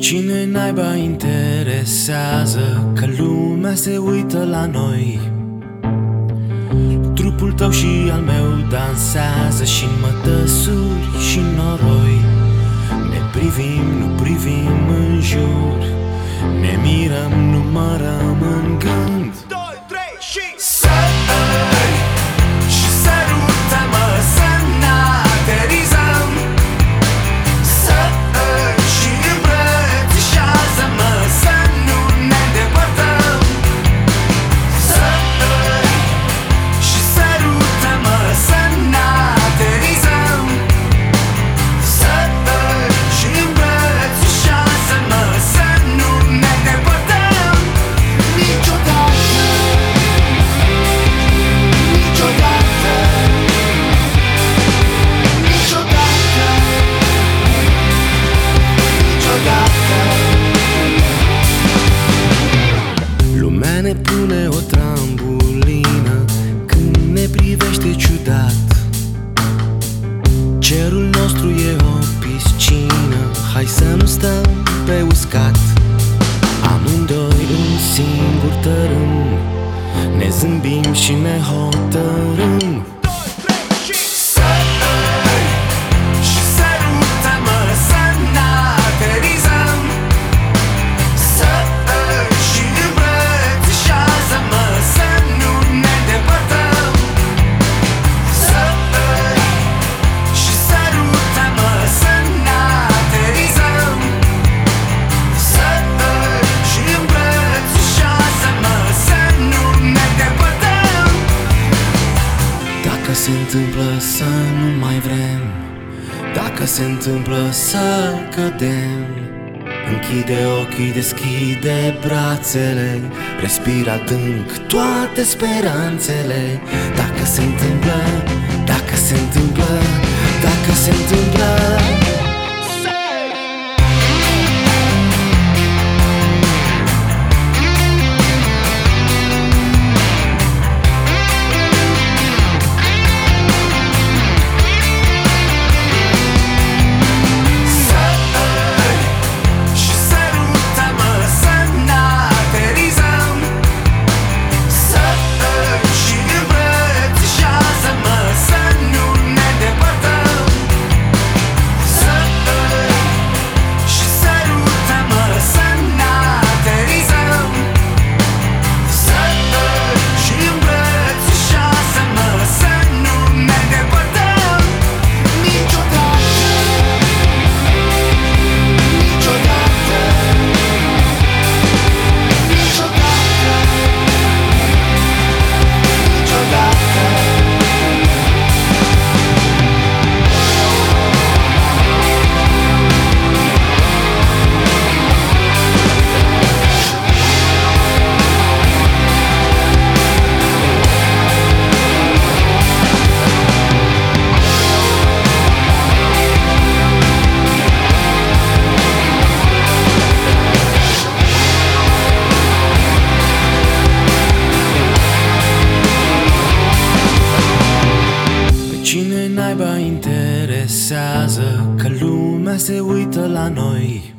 Cine naiba interesează Că lumea se uită la noi? Trupul tău și al meu dansează și în mătăsuri și noroi. Ne privim, nu privim în jur Ne mirăm, nu mărăm în gând ne pune o trambulină Când ne privește ciudat. Cerul nostru e o piscină Hai să nu stăm pe uscat. Amândoi un singur tărâm Ne zâmbim și ne hotărâm se întâmplă să nu mai vrem. Dacă se întâmplă să cădem Închide ochii, deschide brațele Respira adânc toate speranțele. Dacă se întâmplă, naiba interesează Că lumea se uită la noi